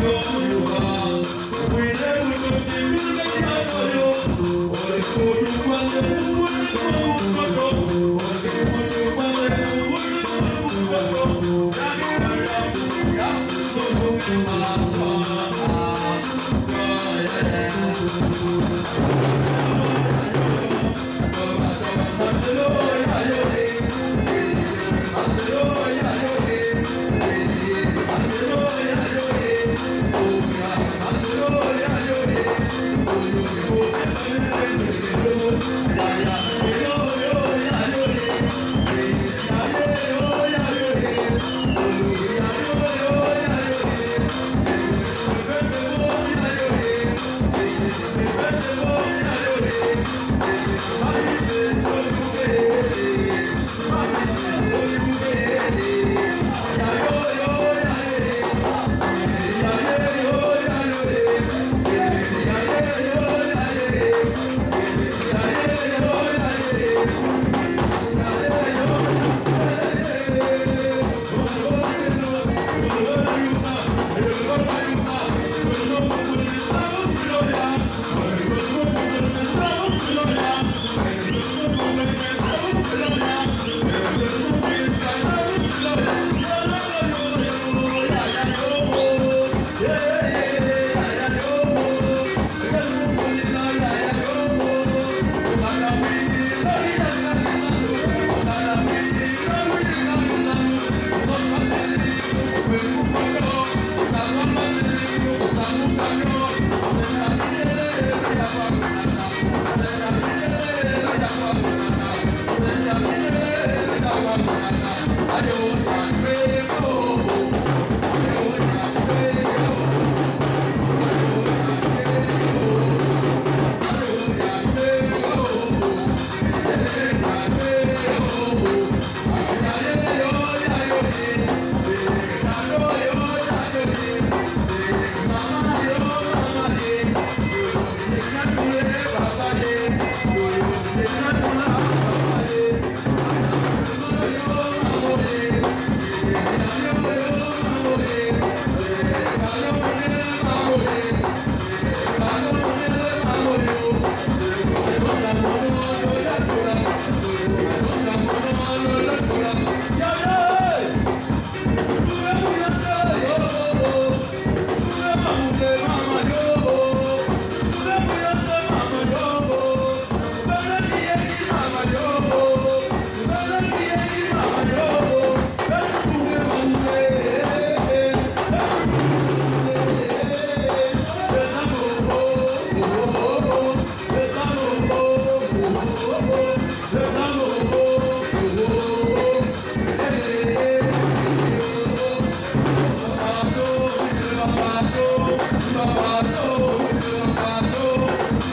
Senhor,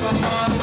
someone